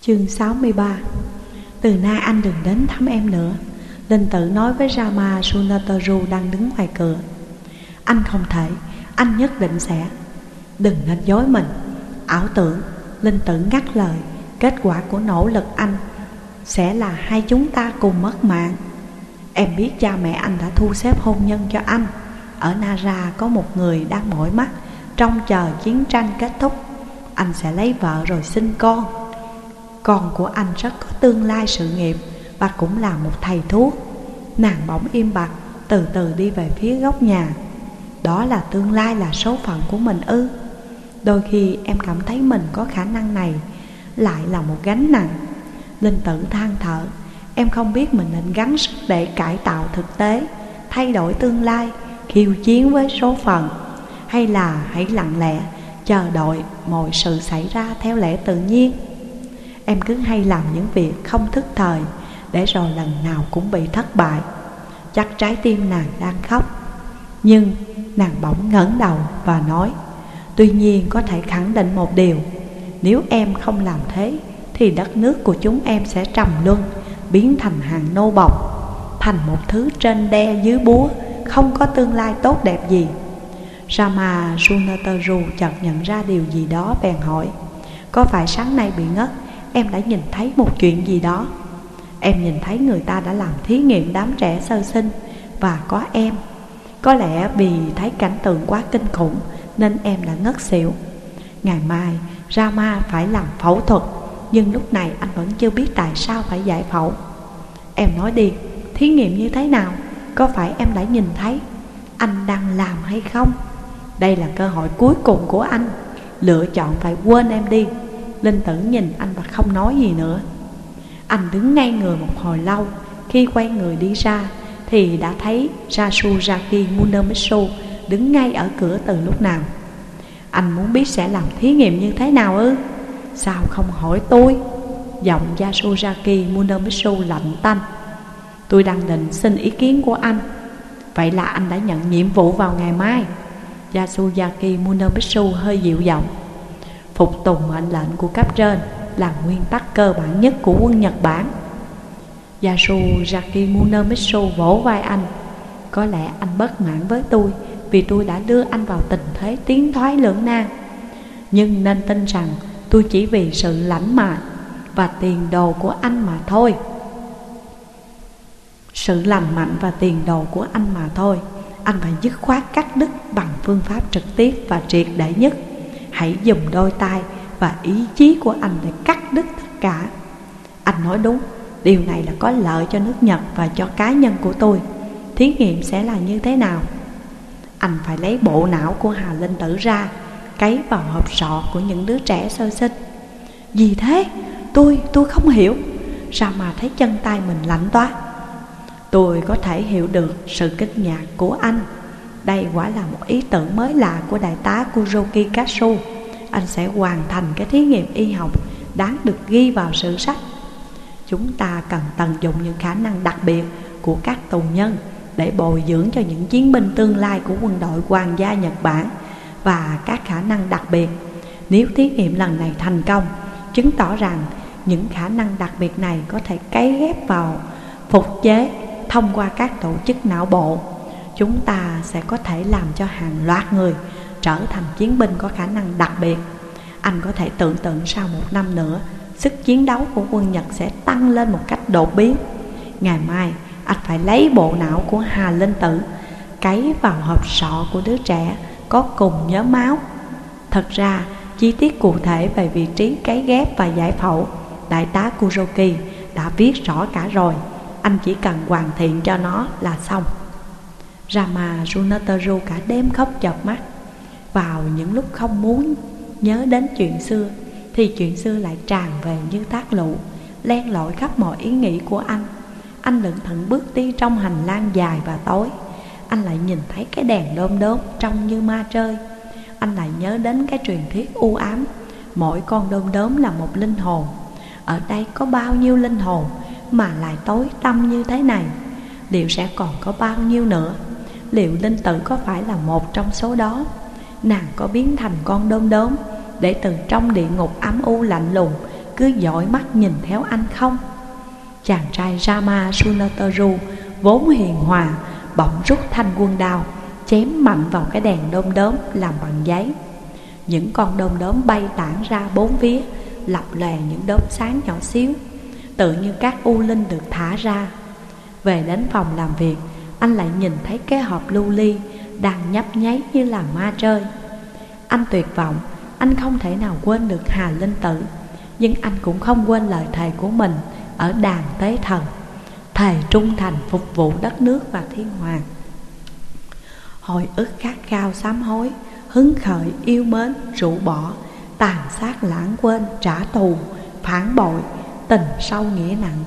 Chương 63 Từ nay anh đừng đến thăm em nữa. Linh tử nói với Rama Sunataru đang đứng ngoài cửa. Anh không thể, anh nhất định sẽ. Đừng nên dối mình. Ảo tưởng, Linh tử ngắt lời. Kết quả của nỗ lực anh Sẽ là hai chúng ta cùng mất mạng. Em biết cha mẹ anh đã thu xếp hôn nhân cho anh. Ở Nara có một người đang mỏi mắt. Trong chờ chiến tranh kết thúc Anh sẽ lấy vợ rồi sinh con. Con của anh rất có tương lai sự nghiệp Và cũng là một thầy thuốc. Nàng bỗng im bặt, Từ từ đi về phía góc nhà. Đó là tương lai là số phận của mình ư? Đôi khi em cảm thấy mình có khả năng này Lại là một gánh nặng. Linh tử than thở, Em không biết mình nên gắng sức để cải tạo thực tế, Thay đổi tương lai, Khiêu chiến với số phận, Hay là hãy lặng lẽ Chờ đợi mọi sự xảy ra theo lẽ tự nhiên. Em cứ hay làm những việc không thức thời, Để rồi lần nào cũng bị thất bại. Chắc trái tim nàng đang khóc. Nhưng nàng bỗng ngẩng đầu và nói, Tuy nhiên có thể khẳng định một điều, Nếu em không làm thế, Thì đất nước của chúng em sẽ trầm luân, Biến thành hàng nô bọc Thành một thứ trên đe dưới búa, Không có tương lai tốt đẹp gì. Rama Sunataru chợt nhận ra điều gì đó bèn hỏi, Có phải sáng nay bị ngất Em đã nhìn thấy một chuyện gì đó. Em nhìn thấy người ta đã làm thí nghiệm đám trẻ sơ sinh, Và có em. Có lẽ vì thấy cảnh tượng quá kinh khủng, Nên em đã ngất xỉu. Ngày mai, Rama phải làm phẫu thuật, Nhưng lúc này anh vẫn chưa biết tại sao phải giải phẫu. Em nói đi, Thí nghiệm như thế nào? Có phải em đã nhìn thấy? Anh đang làm hay không? Đây là cơ hội cuối cùng của anh. Lựa chọn phải quên em đi. Linh tử nhìn anh và không nói gì nữa. Anh đứng ngay người một hồi lâu, Khi quay người đi ra, Thì đã thấy Rasuzaki Munemitsu Đứng ngay ở cửa từ lúc nào. Anh muốn biết sẽ làm thí nghiệm như thế nào ư? Sao không hỏi tôi? Giọng Yasuzaki Munemitsu lạnh tanh. Tôi đang định xin ý kiến của anh. Vậy là anh đã nhận nhiệm vụ vào ngày mai. Yasuzaki Munemitsu hơi dịu giọng. Phục tùng mệnh lệnh của cấp trên là nguyên tắc cơ bản nhất của quân Nhật Bản. Yasuzaki Munemitsu vỗ vai anh, Có lẽ anh bất mãn với tôi Vì tôi đã đưa anh vào tình thế tiến thoái lưỡng nan. Nhưng nên tin rằng tôi chỉ vì sự lãnh mạn Và tiền đồ của anh mà thôi. Sự lành mạnh và tiền đồ của anh mà thôi, Anh phải dứt khoát cắt đứt bằng phương pháp trực tiếp và triệt để nhất. Hãy dùng đôi tay và ý chí của anh để cắt đứt tất cả. Anh nói đúng, điều này là có lợi cho nước Nhật và cho cá nhân của tôi. Thí nghiệm sẽ là như thế nào? Anh phải lấy bộ não của Hà Linh Tử ra Cấy vào hộp sọ của những đứa trẻ sơ sinh. Gì thế? Tôi, tôi không hiểu. Sao mà thấy chân tay mình lạnh toát Tôi có thể hiểu được sự kinh ngạc của anh đây quả là một ý tưởng mới lạ của đại tá Kuroki Katsu. Anh sẽ hoàn thành cái thí nghiệm y học đáng được ghi vào sử sách. Chúng ta cần tận dụng những khả năng đặc biệt của các tù nhân Để bồi dưỡng cho những chiến binh tương lai của quân đội hoàng gia Nhật Bản Và các khả năng đặc biệt. Nếu thí nghiệm lần này thành công, Chứng tỏ rằng những khả năng đặc biệt này có thể cấy ghép vào phục chế thông qua các tổ chức não bộ chúng ta sẽ có thể làm cho hàng loạt người trở thành chiến binh có khả năng đặc biệt. Anh có thể tưởng tượng sau một năm nữa, sức chiến đấu của quân Nhật sẽ tăng lên một cách đột biến. Ngày mai, anh phải lấy bộ não của Hà Linh Tử, cấy vào hộp sọ của đứa trẻ có cùng nhớ máu. Thật ra, chi tiết cụ thể về vị trí cấy ghép và giải phẫu, đại tá Kuroki đã viết rõ cả rồi. Anh chỉ cần hoàn thiện cho nó là xong. Rama Runataru cả đêm khóc chợp mắt. Vào những lúc không muốn nhớ đến chuyện xưa, Thì chuyện xưa lại tràn về như thác lũ Len lỏi khắp mọi ý nghĩ của anh. Anh lững thận bước đi trong hành lang dài và tối. Anh lại nhìn thấy cái đèn đom đóm trông như ma chơi. Anh lại nhớ đến cái truyền thuyết u ám, Mỗi con đom đóm là một linh hồn. Ở đây có bao nhiêu linh hồn Mà lại tối tăm như thế này? Liệu sẽ còn có bao nhiêu nữa? Liệu Linh Tử có phải là một trong số đó? Nàng có biến thành con đom đóm Để từ trong địa ngục ấm u lạnh lùng, cứ dõi mắt nhìn theo anh không? Chàng trai Rama Sunataru vốn hiền hòa, Bỗng rút thanh quân đao, Chém mạnh vào cái đèn đom đóm làm bằng giấy. Những con đom đóm bay tản ra bốn phía, Lập lè những đốm sáng nhỏ xíu, Tự như các u linh được thả ra. Về đến phòng làm việc anh lại nhìn thấy cái hộp lưu ly Đang nhấp nháy như là ma chơi Anh tuyệt vọng, Anh không thể nào quên được Hà Linh Tử, Nhưng anh cũng không quên lời thề của mình Ở đàn tế thần, Thề trung thành phục vụ đất nước và thiên hoàng. Hồi ức khát khao sám hối, Hứng khởi yêu mến, rũ bỏ, Tàn sát lãng quên, trả thù, Phản bội, tình sâu nghĩa nặng,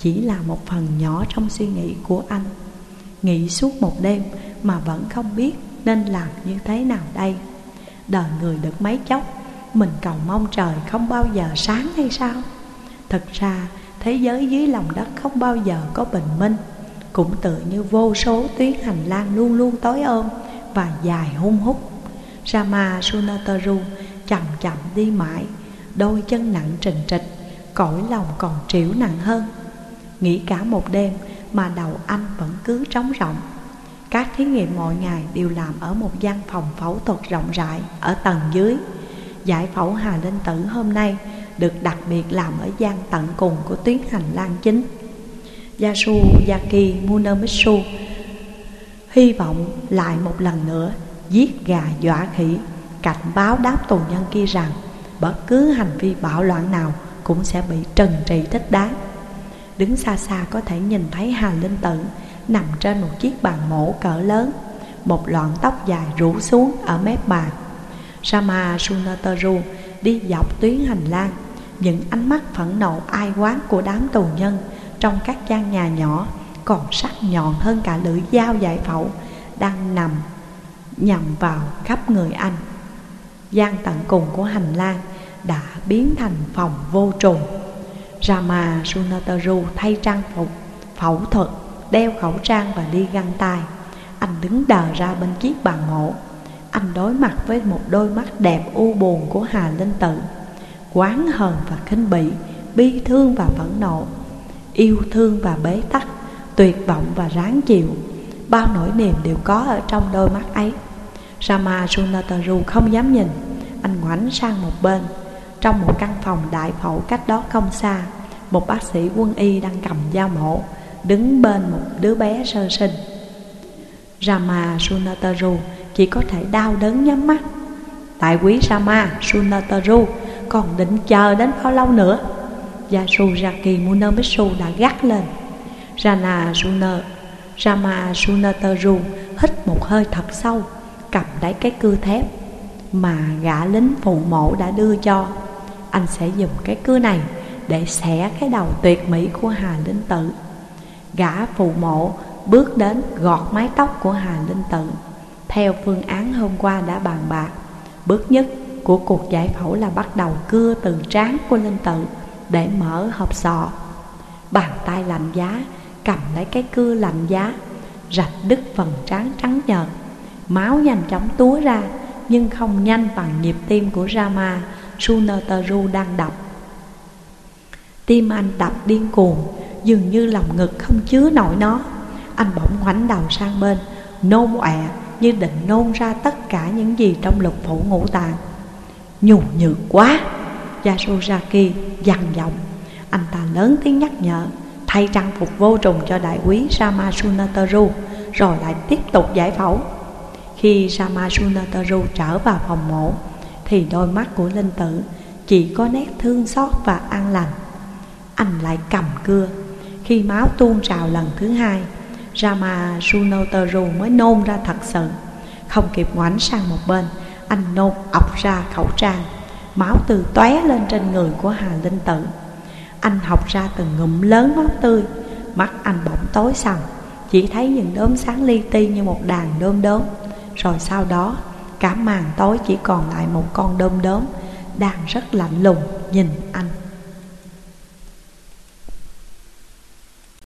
Chỉ là một phần nhỏ trong suy nghĩ của anh. Nghĩ suốt một đêm mà vẫn không biết nên làm như thế nào đây. Đời người được mấy chốc, Mình cầu mong trời không bao giờ sáng hay sao? Thực ra, thế giới dưới lòng đất không bao giờ có bình minh. Cũng tự như vô số tuyến hành lang luôn luôn tối ôm Và dài hung hút. Rama Sunataru chậm chậm đi mãi, Đôi chân nặng trình trịch, Cõi lòng còn trĩu nặng hơn. Nghĩ cả một đêm mà đầu anh vẫn cứ trống rộng Các thí nghiệm mọi ngày đều làm ở một gian phòng phẫu thuật rộng rãi ở tầng dưới. Giải phẫu Hà Linh Tử hôm nay được đặc biệt làm ở gian tận cùng của tuyến hành lang chính. Yasuyaki Munemitsu, Hy vọng lại một lần nữa giết gà dọa khỉ Cảnh báo đáp tù nhân kia rằng Bất cứ hành vi bạo loạn nào cũng sẽ bị trừng trị thích đáng. Đứng xa xa có thể nhìn thấy Hà Linh Tử Nằm trên một chiếc bàn mổ cỡ lớn, Một lọn tóc dài rủ xuống ở mép bàn. Sama Sunataru đi dọc tuyến hành lang, Những ánh mắt phẫn nộ ai quán của đám tù nhân Trong các gian nhà nhỏ Còn sắc nhọn hơn cả lưỡi dao giải phẫu Đang nằm nhằm vào khắp người anh. Gian tận cùng của hành lang đã biến thành phòng vô trùng. Rama Sunataru thay trang phục, phẫu thuật, Đeo khẩu trang và đi găng tay. Anh đứng đờ ra bên chiếc bàn mổ Anh đối mặt với một đôi mắt đẹp u buồn của Hà Linh Tự. Quán hờn và khinh bỉ, Bi thương và phẫn nộ. Yêu thương và bế tắc, Tuyệt vọng và ráng chịu. Bao nỗi niềm đều có ở trong đôi mắt ấy. Rama Sunataru không dám nhìn. Anh ngoảnh sang một bên. Trong một căn phòng đại phẫu cách đó không xa một bác sĩ quân y đang cầm dao mổ Đứng bên một đứa bé sơ sinh. Rama Sunataru chỉ có thể đau đớn nhắm mắt. Tại quý Rama Sunataru còn định chờ đến bao lâu nữa? Yasuyaki Munomitsu đã gắt lên. Rana Suna, Rama Sunataru hít một hơi thật sâu Cầm lấy cái cưa thép Mà gã lính phụ mẫu đã đưa cho. Anh sẽ dùng cái cưa này để xẻ cái đầu tuyệt mỹ của Hà Linh Tự. Gã phụ mộ bước đến gọt mái tóc của Hà Linh Tự. Theo phương án hôm qua đã bàn bạc, Bước nhất của cuộc giải phẫu là bắt đầu cưa từ trán của Linh Tự Để mở hộp sọ. Bàn tay lạnh giá, cầm lấy cái cưa lạnh giá, Rạch đứt phần trán trắng nhợt. Máu nhanh chóng túa ra, Nhưng không nhanh bằng nhịp tim của Rama Sunataru đang đập Tim anh đập điên cuồng, Dường như lòng ngực không chứa nổi nó. Anh bỗng ngoảnh đầu sang bên, Nôn ọe như định nôn ra tất cả những gì trong lục phủ ngũ tạng. Nhù nhược quá! Yasuzaki dằn giọng. Anh ta lớn tiếng nhắc nhở, Thay trang phục vô trùng cho đại quý Samasunateru Rồi lại tiếp tục giải phẫu. Khi Samasunateru trở vào phòng mổ, thì đôi mắt của Linh Tử chỉ có nét thương xót và an lành. Anh lại cầm cưa. Khi máu tuôn trào lần thứ hai, Rama Sunotaru mới nôn ra thật sự. Không kịp ngoảnh sang một bên, anh nôn ọc ra khẩu trang. Máu từ tóe lên trên người của Hà Linh Tử. Anh học ra từng ngụm lớn máu tươi, mắt anh bỗng tối sầm, chỉ thấy những đốm sáng li ti như một đàn đốm đốm Rồi sau đó Cả màn tối chỉ còn lại một con đom đóm Đang rất lạnh lùng nhìn anh